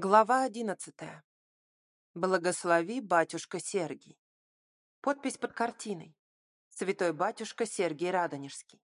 Глава одиннадцатая. Благослови, батюшка Сергий. Подпись под картиной. Святой батюшка Сергий Радонежский.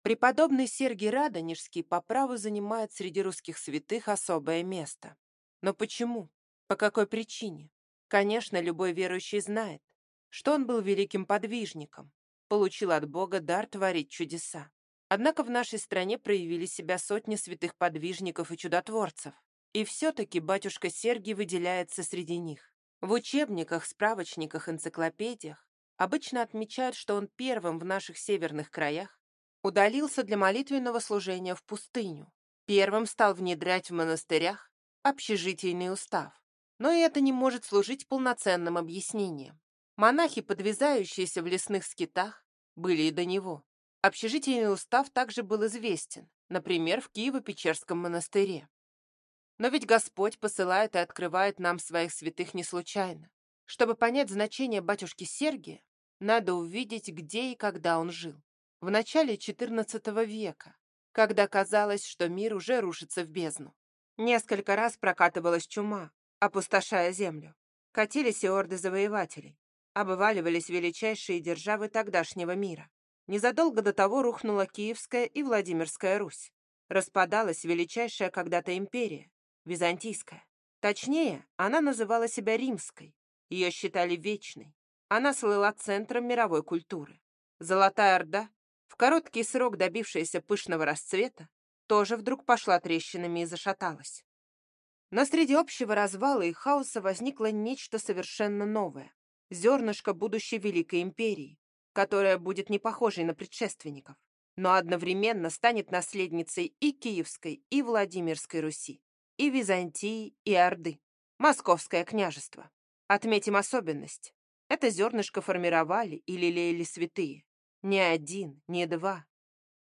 Преподобный Сергий Радонежский по праву занимает среди русских святых особое место. Но почему? По какой причине? Конечно, любой верующий знает, что он был великим подвижником, получил от Бога дар творить чудеса. Однако в нашей стране проявили себя сотни святых подвижников и чудотворцев, и все-таки батюшка Сергий выделяется среди них. В учебниках, справочниках, энциклопедиях обычно отмечают, что он первым в наших северных краях удалился для молитвенного служения в пустыню, первым стал внедрять в монастырях общежитийный устав. Но и это не может служить полноценным объяснением. Монахи, подвязающиеся в лесных скитах, были и до него. Общежитийный устав также был известен, например, в Киево-Печерском монастыре. Но ведь Господь посылает и открывает нам своих святых не случайно. Чтобы понять значение батюшки Сергия, надо увидеть, где и когда он жил. В начале XIV века, когда казалось, что мир уже рушится в бездну. Несколько раз прокатывалась чума, опустошая землю. Катились и орды завоевателей. Обваливались величайшие державы тогдашнего мира. Незадолго до того рухнула Киевская и Владимирская Русь. Распадалась величайшая когда-то империя, византийская. Точнее, она называла себя римской. Ее считали вечной. Она слыла центром мировой культуры. Золотая Орда, в короткий срок добившаяся пышного расцвета, тоже вдруг пошла трещинами и зашаталась. Но среди общего развала и хаоса возникло нечто совершенно новое. Зернышко будущей Великой Империи, которая будет не похожей на предшественников, но одновременно станет наследницей и Киевской, и Владимирской Руси и Византии, и Орды. Московское княжество. Отметим особенность. Это зернышко формировали и лелеяли святые. Не один, не два.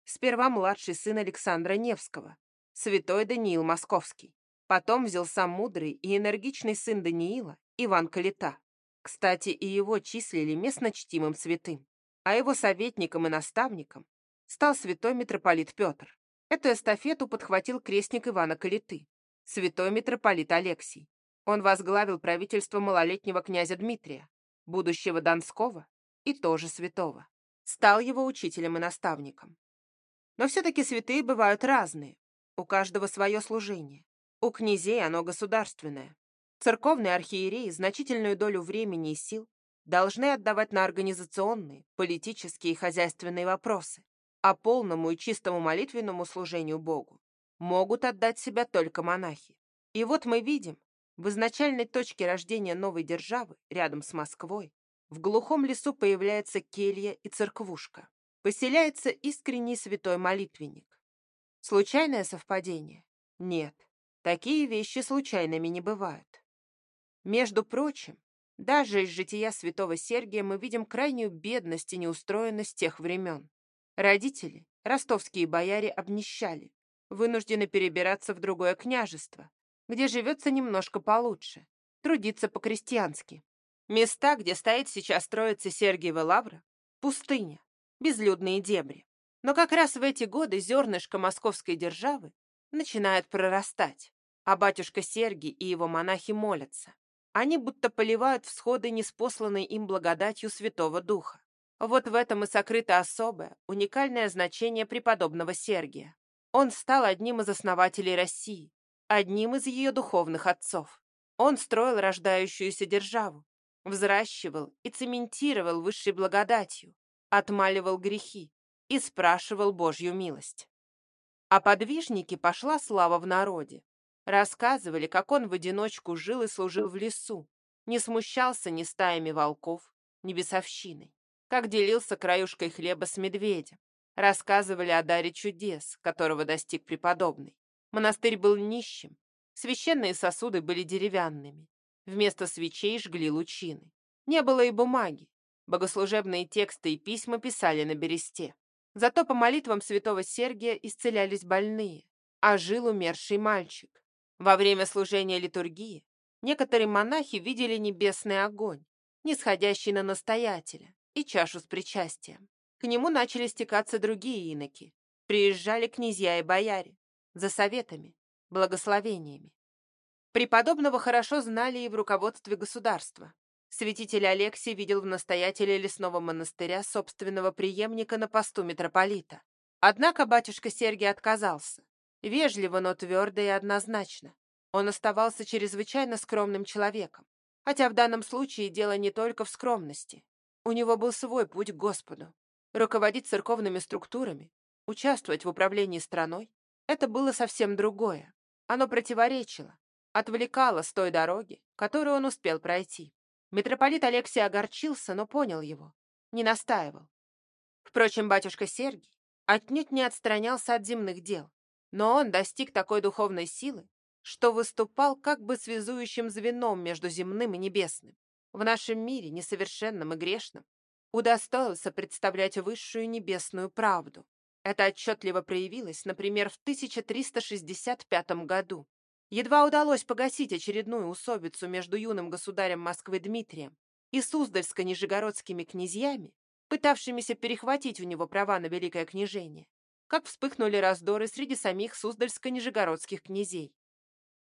Сперва младший сын Александра Невского, святой Даниил Московский. Потом взял сам мудрый и энергичный сын Даниила, Иван Калита. Кстати, и его числили местно чтимым святым. А его советником и наставником стал святой митрополит Петр. Эту эстафету подхватил крестник Ивана Калиты святой митрополит Алексий. Он возглавил правительство малолетнего князя Дмитрия, будущего Донского и тоже святого. Стал его учителем и наставником. Но все-таки святые бывают разные. У каждого свое служение. У князей оно государственное. Церковные архиереи значительную долю времени и сил должны отдавать на организационные, политические и хозяйственные вопросы, а полному и чистому молитвенному служению Богу могут отдать себя только монахи. И вот мы видим, в изначальной точке рождения новой державы, рядом с Москвой, в глухом лесу появляется келья и церквушка. Поселяется искренний святой молитвенник. Случайное совпадение? Нет, такие вещи случайными не бывают. Между прочим, даже из жития святого Сергия мы видим крайнюю бедность и неустроенность тех времен. Родители, ростовские бояре, обнищали, вынуждены перебираться в другое княжество, где живется немножко получше, трудиться по-крестьянски. Места, где стоит сейчас строится Сергиева лавра, пустыня, безлюдные дебри. Но как раз в эти годы зернышко московской державы начинает прорастать, а батюшка Сергий и его монахи молятся. Они будто поливают всходы неспосланной им благодатью Святого Духа. Вот в этом и сокрыто особое, уникальное значение преподобного Сергия. Он стал одним из основателей России, одним из ее духовных отцов. Он строил рождающуюся державу, взращивал и цементировал высшей благодатью, отмаливал грехи и спрашивал Божью милость. А подвижники пошла слава в народе. Рассказывали, как он в одиночку жил и служил в лесу, не смущался ни стаями волков, ни бесовщиной, как делился краюшкой хлеба с медведем, Рассказывали о даре чудес, которого достиг преподобный. Монастырь был нищим, священные сосуды были деревянными. Вместо свечей жгли лучины. Не было и бумаги. Богослужебные тексты и письма писали на бересте. Зато по молитвам святого Сергия исцелялись больные, а жил умерший мальчик. Во время служения литургии некоторые монахи видели небесный огонь, нисходящий на настоятеля, и чашу с причастием. К нему начали стекаться другие иноки. Приезжали князья и бояре. За советами, благословениями. Преподобного хорошо знали и в руководстве государства. Святитель Алексий видел в настоятеле лесного монастыря собственного преемника на посту митрополита. Однако батюшка Сергий отказался. Вежливо, но твердо и однозначно. Он оставался чрезвычайно скромным человеком. Хотя в данном случае дело не только в скромности. У него был свой путь к Господу. Руководить церковными структурами, участвовать в управлении страной — это было совсем другое. Оно противоречило, отвлекало с той дороги, которую он успел пройти. Митрополит Алексий огорчился, но понял его, не настаивал. Впрочем, батюшка Сергий отнюдь не отстранялся от земных дел, но он достиг такой духовной силы, что выступал как бы связующим звеном между земным и небесным. В нашем мире, несовершенном и грешном, удостоился представлять высшую небесную правду. Это отчетливо проявилось, например, в 1365 году. Едва удалось погасить очередную усобицу между юным государем Москвы Дмитрием и Суздальско-Нижегородскими князьями, пытавшимися перехватить у него права на великое княжение, как вспыхнули раздоры среди самих Суздальско-Нижегородских князей.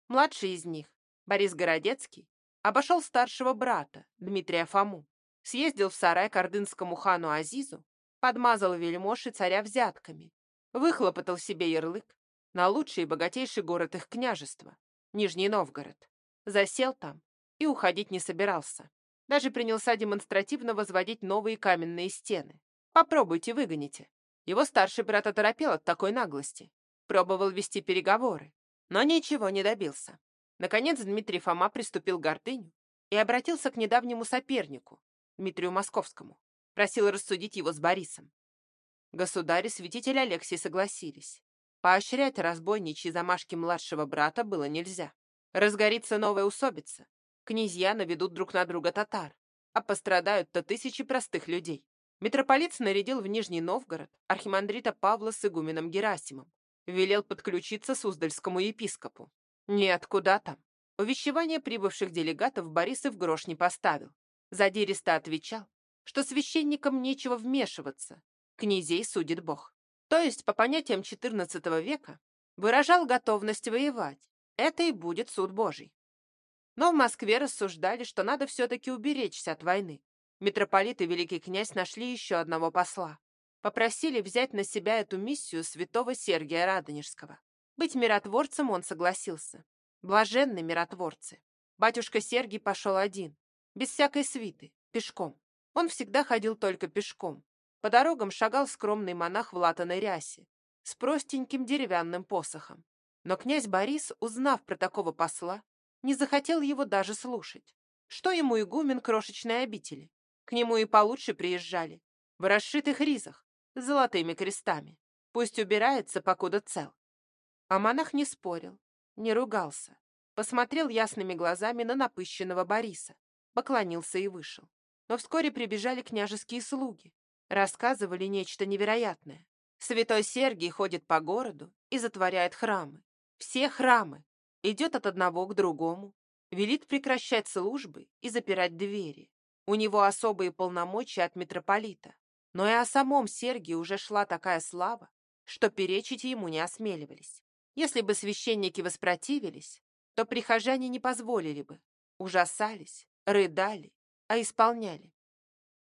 Младший из них, Борис Городецкий, обошел старшего брата, Дмитрия Фому, съездил в сарай к ордынскому хану Азизу, подмазал вельмож и царя взятками, выхлопотал себе ярлык на лучший и богатейший город их княжества, Нижний Новгород. Засел там и уходить не собирался. Даже принялся демонстративно возводить новые каменные стены. Попробуйте, выгоните. Его старший брат оторопел от такой наглости. Пробовал вести переговоры, но ничего не добился. Наконец Дмитрий Фома приступил к гордыню и обратился к недавнему сопернику, Дмитрию Московскому. Просил рассудить его с Борисом. Государь и святитель Алексий согласились. Поощрять разбойничьи замашки младшего брата было нельзя. Разгорится новая усобица. Князья наведут друг на друга татар, а пострадают-то тысячи простых людей. Митрополит снарядил в Нижний Новгород архимандрита Павла с игуменом Герасимом. Велел подключиться Суздальскому епископу. Нет, куда там. Увещевание прибывших делегатов Борисов грош не поставил. Задиристо отвечал, что священникам нечего вмешиваться, князей судит Бог. То есть, по понятиям XIV века, выражал готовность воевать. Это и будет суд Божий. Но в Москве рассуждали, что надо все-таки уберечься от войны. Митрополит и великий князь нашли еще одного посла. Попросили взять на себя эту миссию святого Сергия Радонежского. Быть миротворцем он согласился. Блаженны миротворцы. Батюшка Сергий пошел один, без всякой свиты, пешком. Он всегда ходил только пешком. По дорогам шагал скромный монах в латаной рясе, с простеньким деревянным посохом. Но князь Борис, узнав про такого посла, не захотел его даже слушать. Что ему игумен крошечной обители? К нему и получше приезжали, в расшитых ризах, с золотыми крестами. Пусть убирается, покуда цел. А монах не спорил, не ругался. Посмотрел ясными глазами на напыщенного Бориса, поклонился и вышел. Но вскоре прибежали княжеские слуги, рассказывали нечто невероятное. Святой Сергий ходит по городу и затворяет храмы. Все храмы. Идет от одного к другому. Велит прекращать службы и запирать двери. У него особые полномочия от митрополита. Но и о самом Сергии уже шла такая слава, что перечить ему не осмеливались. Если бы священники воспротивились, то прихожане не позволили бы, ужасались, рыдали, а исполняли.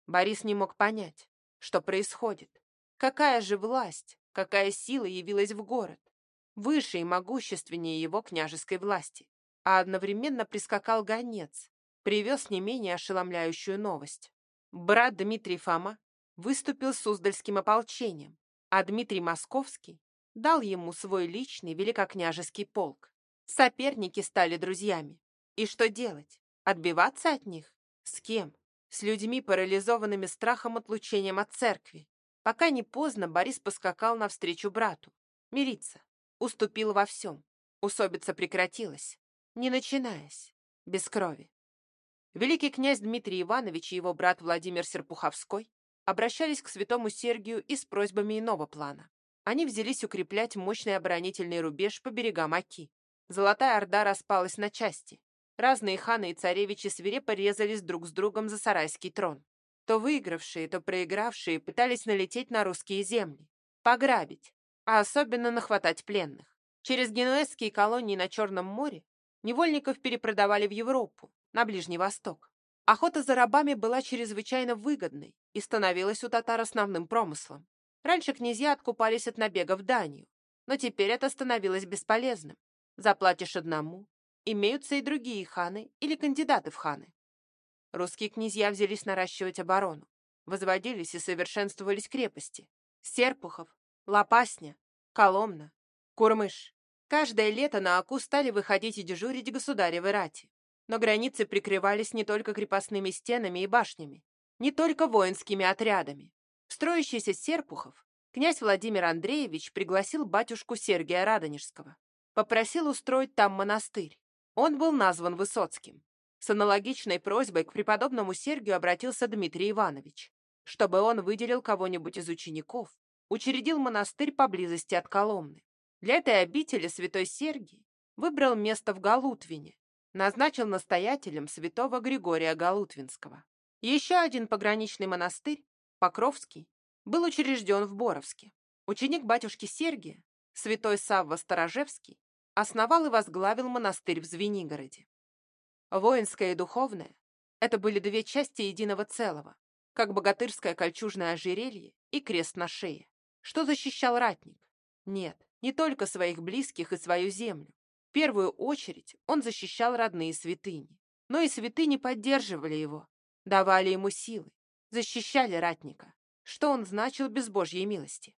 Борис не мог понять, что происходит. Какая же власть, какая сила явилась в город, выше и могущественнее его княжеской власти. А одновременно прискакал гонец, привез не менее ошеломляющую новость. Брат Дмитрий Фома выступил с Суздальским ополчением, а Дмитрий Московский дал ему свой личный великокняжеский полк. Соперники стали друзьями. И что делать? Отбиваться от них? С кем? С людьми, парализованными страхом отлучением от церкви. Пока не поздно, Борис поскакал навстречу брату. Мириться. Уступил во всем. Усобица прекратилась. Не начинаясь. Без крови. Великий князь Дмитрий Иванович и его брат Владимир Серпуховской обращались к святому Сергию и с просьбами иного плана. Они взялись укреплять мощный оборонительный рубеж по берегам Оки. Золотая Орда распалась на части. Разные ханы и царевичи свирепо резались друг с другом за сарайский трон. То выигравшие, то проигравшие пытались налететь на русские земли, пограбить, а особенно нахватать пленных. Через генуэзские колонии на Черном море Невольников перепродавали в Европу, на Ближний Восток. Охота за рабами была чрезвычайно выгодной и становилась у татар основным промыслом. Раньше князья откупались от набега в Данию, но теперь это становилось бесполезным. Заплатишь одному, имеются и другие ханы или кандидаты в ханы. Русские князья взялись наращивать оборону. Возводились и совершенствовались крепости. Серпухов, Лопасня, Коломна, Курмыш. Каждое лето на Аку стали выходить и дежурить государевы рати. Но границы прикрывались не только крепостными стенами и башнями, не только воинскими отрядами. В строящийся Серпухов князь Владимир Андреевич пригласил батюшку Сергия Радонежского. Попросил устроить там монастырь. Он был назван Высоцким. С аналогичной просьбой к преподобному Сергию обратился Дмитрий Иванович, чтобы он выделил кого-нибудь из учеников, учредил монастырь поблизости от Коломны. Для этой обители святой Сергий выбрал место в Галутвине, назначил настоятелем святого Григория Галутвинского. Еще один пограничный монастырь, Покровский, был учрежден в Боровске. Ученик батюшки Сергия, святой Савва Сторожевский, основал и возглавил монастырь в Звенигороде. Воинское и духовное – это были две части единого целого, как богатырское кольчужное ожерелье и крест на шее. Что защищал ратник? Нет, не только своих близких и свою землю. В первую очередь он защищал родные святыни. Но и святыни поддерживали его, давали ему силы, защищали ратника. Что он значил без Божьей милости?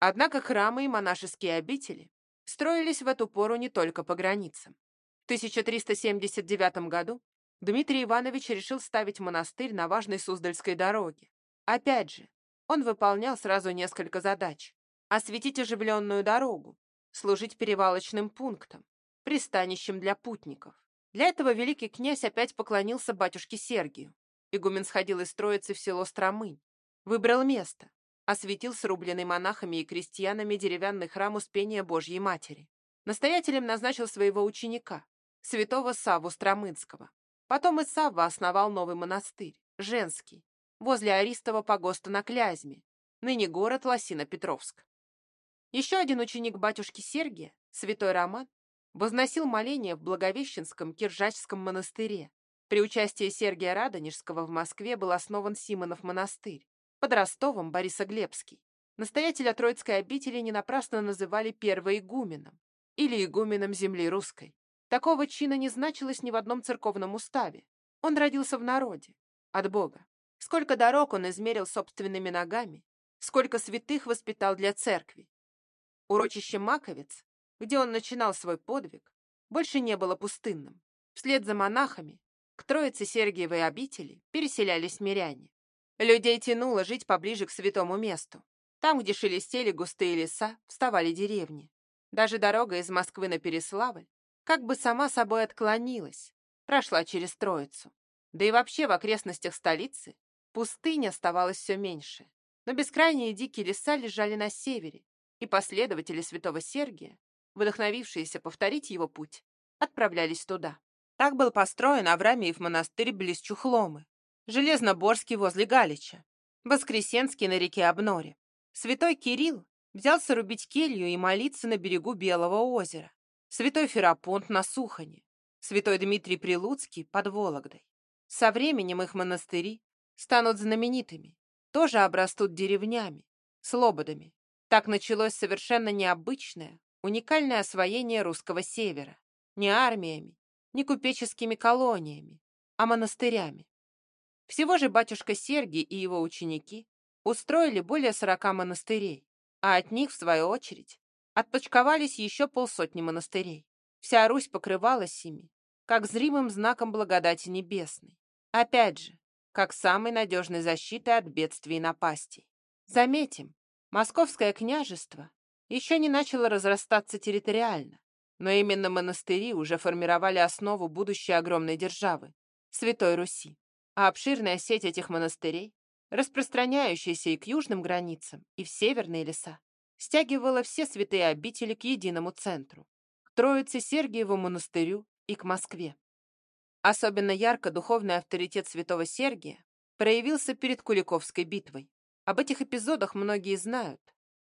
Однако храмы и монашеские обители строились в эту пору не только по границам. В 1379 году Дмитрий Иванович решил ставить монастырь на важной Суздальской дороге. Опять же, он выполнял сразу несколько задач. Осветить оживленную дорогу, служить перевалочным пунктом, пристанищем для путников. Для этого великий князь опять поклонился батюшке Сергию. Игумен сходил из Троицы в село Стромынь. Выбрал место. Осветил срубленный монахами и крестьянами деревянный храм Успения Божьей Матери. Настоятелем назначил своего ученика, святого Савву Стромынского. Потом и Савва основал новый монастырь, женский, возле Аристова погоста на Клязьме, ныне город Лосино-Петровск. Еще один ученик батюшки Сергия, святой Роман, возносил моления в Благовещенском Киржачском монастыре. При участии Сергия Радонежского в Москве был основан Симонов монастырь, под Ростовом Борисоглебский. Настоятеля Троицкой обители не напрасно называли первоигуменом или игуменом земли русской. Такого чина не значилось ни в одном церковном уставе. Он родился в народе, от Бога. Сколько дорог он измерил собственными ногами, сколько святых воспитал для церкви. Урочище Маковец, где он начинал свой подвиг, больше не было пустынным. Вслед за монахами к Троице Сергиевой обители переселялись миряне. Людей тянуло жить поближе к святому месту. Там, где шелестели густые леса, вставали деревни. Даже дорога из Москвы на Переславль как бы сама собой отклонилась, прошла через Троицу. Да и вообще в окрестностях столицы пустынь оставалось все меньше. Но бескрайние дикие леса лежали на севере, и последователи святого Сергия, вдохновившиеся повторить его путь, отправлялись туда. Так был построен Авраамиев монастырь близ Чухломы, Железноборский возле Галича, Воскресенский на реке Обноре. Святой Кирилл взялся рубить келью и молиться на берегу Белого озера святой Ферапонт на Сухане, святой Дмитрий Прилуцкий под Вологдой. Со временем их монастыри станут знаменитыми, тоже обрастут деревнями, слободами. Так началось совершенно необычное, уникальное освоение русского севера. Не армиями, не купеческими колониями, а монастырями. Всего же батюшка Сергий и его ученики устроили более сорока монастырей, а от них, в свою очередь, Отпочковались еще полсотни монастырей. Вся Русь покрывалась ими, как зримым знаком благодати небесной. Опять же, как самой надежной защитой от бедствий и напастей. Заметим, Московское княжество еще не начало разрастаться территориально, но именно монастыри уже формировали основу будущей огромной державы – Святой Руси. А обширная сеть этих монастырей, распространяющаяся и к южным границам, и в северные леса, стягивала все святые обители к единому центру, к Троице Сергиеву монастырю и к Москве. Особенно ярко духовный авторитет святого Сергия проявился перед Куликовской битвой. Об этих эпизодах многие знают,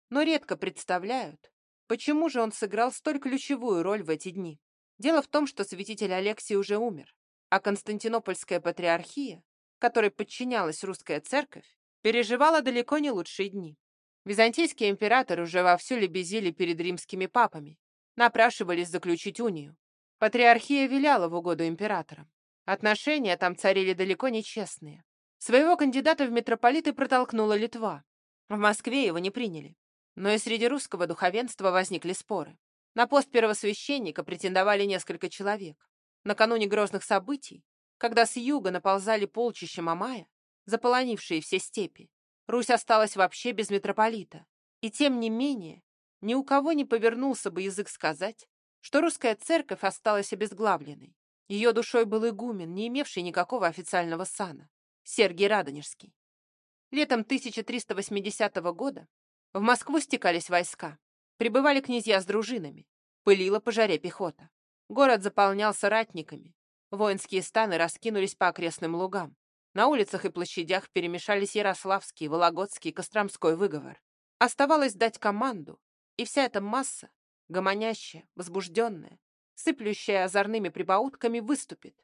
но редко представляют, почему же он сыграл столь ключевую роль в эти дни. Дело в том, что святитель Алексий уже умер, а Константинопольская патриархия, которой подчинялась русская церковь, переживала далеко не лучшие дни. Византийские императоры уже вовсю лебезили перед римскими папами, напрашивались заключить унию. Патриархия виляла в угоду императорам. Отношения там царили далеко не честные. Своего кандидата в митрополиты протолкнула Литва. В Москве его не приняли. Но и среди русского духовенства возникли споры. На пост первосвященника претендовали несколько человек. Накануне грозных событий, когда с юга наползали полчища Мамая, заполонившие все степи, Русь осталась вообще без митрополита. И тем не менее, ни у кого не повернулся бы язык сказать, что русская церковь осталась обезглавленной. Ее душой был игумен, не имевший никакого официального сана, Сергий Радонежский. Летом 1380 года в Москву стекались войска, прибывали князья с дружинами, пылила по жаре пехота. Город заполнялся ратниками, воинские станы раскинулись по окрестным лугам. На улицах и площадях перемешались Ярославский, Вологодский, Костромской выговор. Оставалось дать команду, и вся эта масса, гомонящая, возбужденная, сыплющая озорными прибаутками, выступит.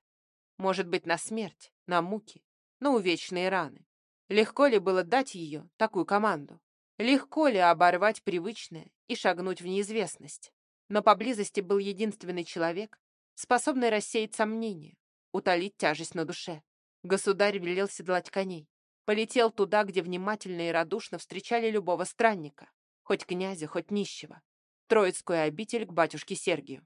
Может быть, на смерть, на муки, на увечные раны. Легко ли было дать ее, такую команду? Легко ли оборвать привычное и шагнуть в неизвестность? Но поблизости был единственный человек, способный рассеять сомнения, утолить тяжесть на душе. Государь велел седлать коней. Полетел туда, где внимательно и радушно встречали любого странника, хоть князя, хоть нищего. Троицкую обитель к батюшке Сергию.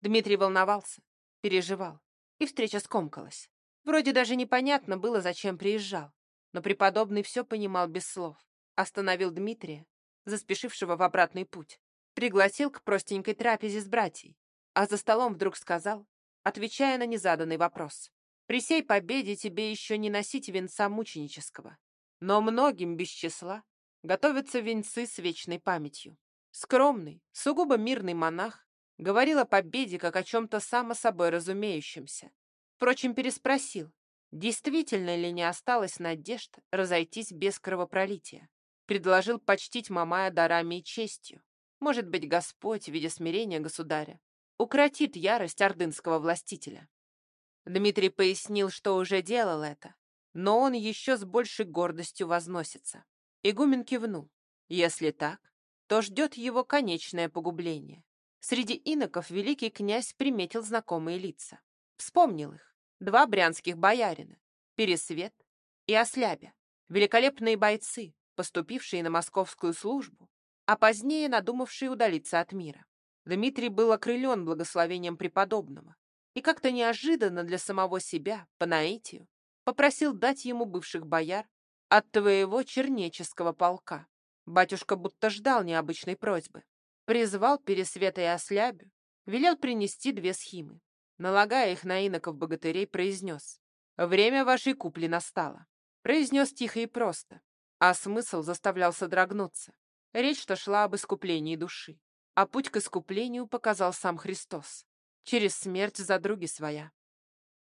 Дмитрий волновался, переживал, и встреча скомкалась. Вроде даже непонятно было, зачем приезжал, но преподобный все понимал без слов. Остановил Дмитрия, заспешившего в обратный путь. Пригласил к простенькой трапезе с братьей, а за столом вдруг сказал, отвечая на незаданный вопрос. «При сей победе тебе еще не носить венца мученического, но многим без числа готовятся венцы с вечной памятью. Скромный, сугубо мирный монах Говорил о победе, как о чем-то само собой разумеющемся. Впрочем, переспросил, действительно ли не осталось надежд разойтись без кровопролития. Предложил почтить Мамая дарами и честью. Может быть, Господь, в виде смирения государя, укротит ярость ордынского властителя. Дмитрий пояснил, что уже делал это, но он еще с большей гордостью возносится. Игумен кивнул. Если так, то ждет его конечное погубление. Среди иноков великий князь приметил знакомые лица. Вспомнил их. Два брянских боярина. Пересвет и Ослябя. Великолепные бойцы, поступившие на московскую службу, а позднее надумавшие удалиться от мира. Дмитрий был окрылен благословением преподобного и как-то неожиданно для самого себя, по наитию, попросил дать ему бывших бояр от твоего чернеческого полка. Батюшка будто ждал необычной просьбы. Призвал Пересвета и Ослябю, велел принести две схимы. Налагая их на иноков-богатырей, произнес. «Время вашей купли настало». Произнес тихо и просто, а смысл заставлял содрогнуться. Речь-то шла об искуплении души, а путь к искуплению показал сам Христос. Через смерть за други своя.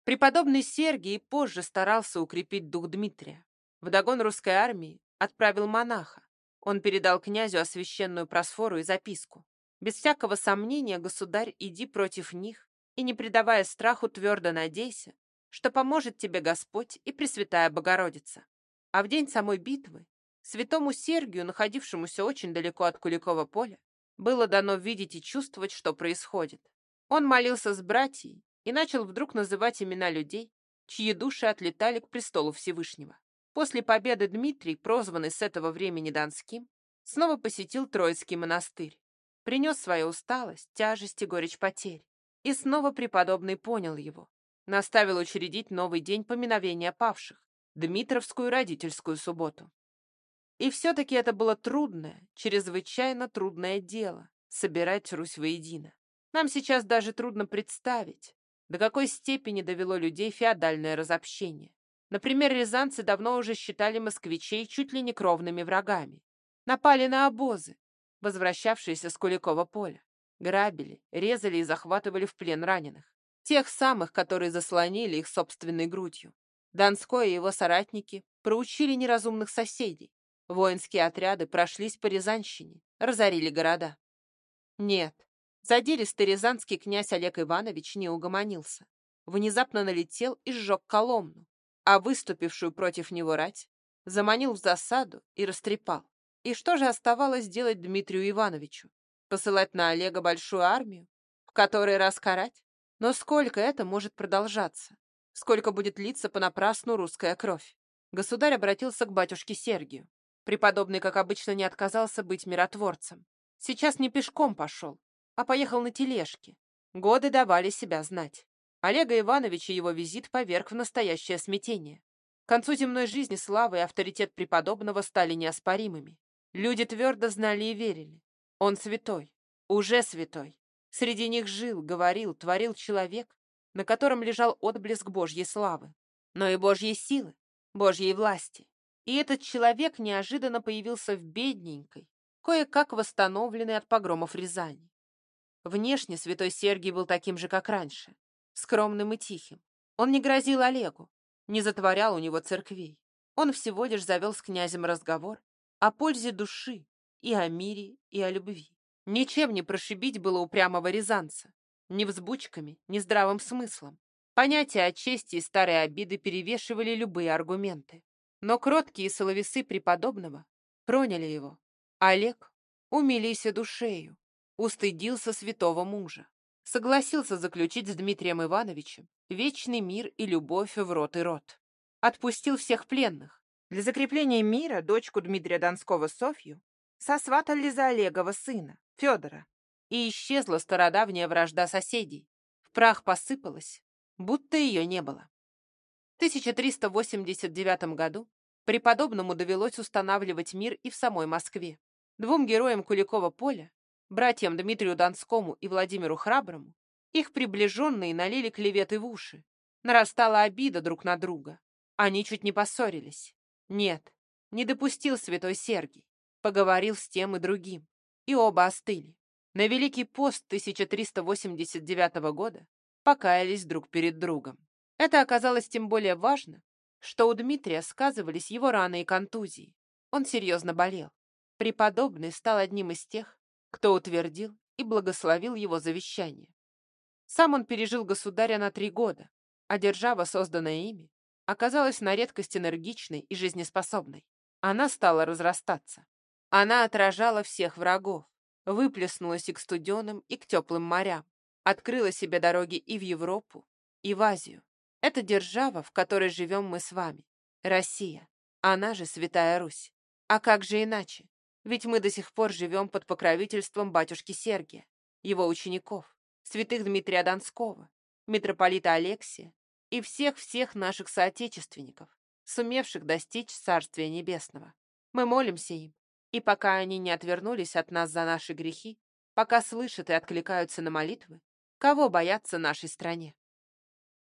Преподобный Сергий позже старался укрепить дух Дмитрия. Вдогон русской армии отправил монаха, он передал князю освященную просфору и записку. Без всякого сомнения, государь, иди против них и, не придавая страху, твердо надейся, что поможет тебе Господь и Пресвятая Богородица. А в день самой битвы святому Сергию, находившемуся очень далеко от Куликова поля, было дано видеть и чувствовать, что происходит. Он молился с братьей и начал вдруг называть имена людей, чьи души отлетали к престолу Всевышнего. После победы Дмитрий, прозванный с этого времени Донским, снова посетил Троицкий монастырь. Принес свою усталость, тяжесть и горечь потерь. И снова преподобный понял его. Наставил учредить новый день поминовения павших, Дмитровскую родительскую субботу. И все-таки это было трудное, чрезвычайно трудное дело — собирать Русь воедино. Нам сейчас даже трудно представить, до какой степени довело людей феодальное разобщение. Например, рязанцы давно уже считали москвичей чуть ли не кровными врагами. Напали на обозы, возвращавшиеся с Куликова поля. Грабили, резали и захватывали в плен раненых. Тех самых, которые заслонили их собственной грудью. Донской и его соратники проучили неразумных соседей. Воинские отряды прошлись по Рязанщине, разорили города. Нет, Задиристый рязанский князь Олег Иванович не угомонился. Внезапно налетел и сжег Коломну, а выступившую против него рать заманил в засаду и растрепал. И что же оставалось делать Дмитрию Ивановичу? Посылать на Олега большую армию? В которой раз? Но сколько это может продолжаться? Сколько будет литься понапрасну русская кровь? Государь обратился к батюшке Сергию. Преподобный, как обычно, не отказался быть миротворцем. Сейчас не пешком пошел, а поехал на тележке. Годы давали себя знать. Олега Ивановича его визит поверг в настоящее смятение. К концу земной жизни слава и авторитет преподобного стали неоспоримыми. Люди твердо знали и верили. Он святой, уже святой. Среди них жил, говорил, творил человек, на котором лежал отблеск Божьей славы, но и Божьей силы, Божьей власти. И этот человек неожиданно появился в бедненькой, кое-как восстановленной от погромов Рязани. Внешне святой Сергий был таким же, как раньше, скромным и тихим. Он не грозил Олегу, не затворял у него церквей. Он всего лишь завел с князем разговор о пользе души и о мире, и о любви. Ничем не прошибить было упрямого рязанца, ни взбучками, ни здравым смыслом. Понятия о чести и старые обиды перевешивали любые аргументы. Но кроткие соловесы преподобного проняли его. Олег умилися душею, устыдился святого мужа, согласился заключить с Дмитрием Ивановичем вечный мир и любовь в рот и рот. Отпустил всех пленных. Для закрепления мира дочку Дмитрия Донского Софью сосватали за Олегова сына, Федора, и исчезла стародавняя вражда соседей. В прах посыпалась, будто ее не было. 1389 году преподобному довелось устанавливать мир и в самой Москве. Двум героям Куликова поля, братьям Дмитрию Донскому и Владимиру Храброму, их приближенные налили клеветы в уши. Нарастала обида друг на друга. Они чуть не поссорились. Нет, не допустил святой Сергий. Поговорил с тем и другим. И оба остыли. На Великий пост 1389 года покаялись друг перед другом. Это оказалось тем более важно, что у Дмитрия сказывались его раны и контузии. Он серьезно болел. Преподобный стал одним из тех, кто утвердил и благословил его завещание. Сам он пережил государя на три года, а держава, созданная ими, оказалась на редкость энергичной и жизнеспособной. Она стала разрастаться. Она отражала всех врагов, выплеснулась и к студеным, и к теплым морям, открыла себе дороги и в Европу, и в Азию. Это держава, в которой живем мы с вами. Россия. Она же Святая Русь. А как же иначе? Ведь мы до сих пор живем под покровительством батюшки Сергия, его учеников, святых Дмитрия Донского, митрополита Алексия и всех-всех наших соотечественников, сумевших достичь Царствия Небесного. Мы молимся им, и пока они не отвернулись от нас за наши грехи, пока слышат и откликаются на молитвы, кого бояться нашей стране?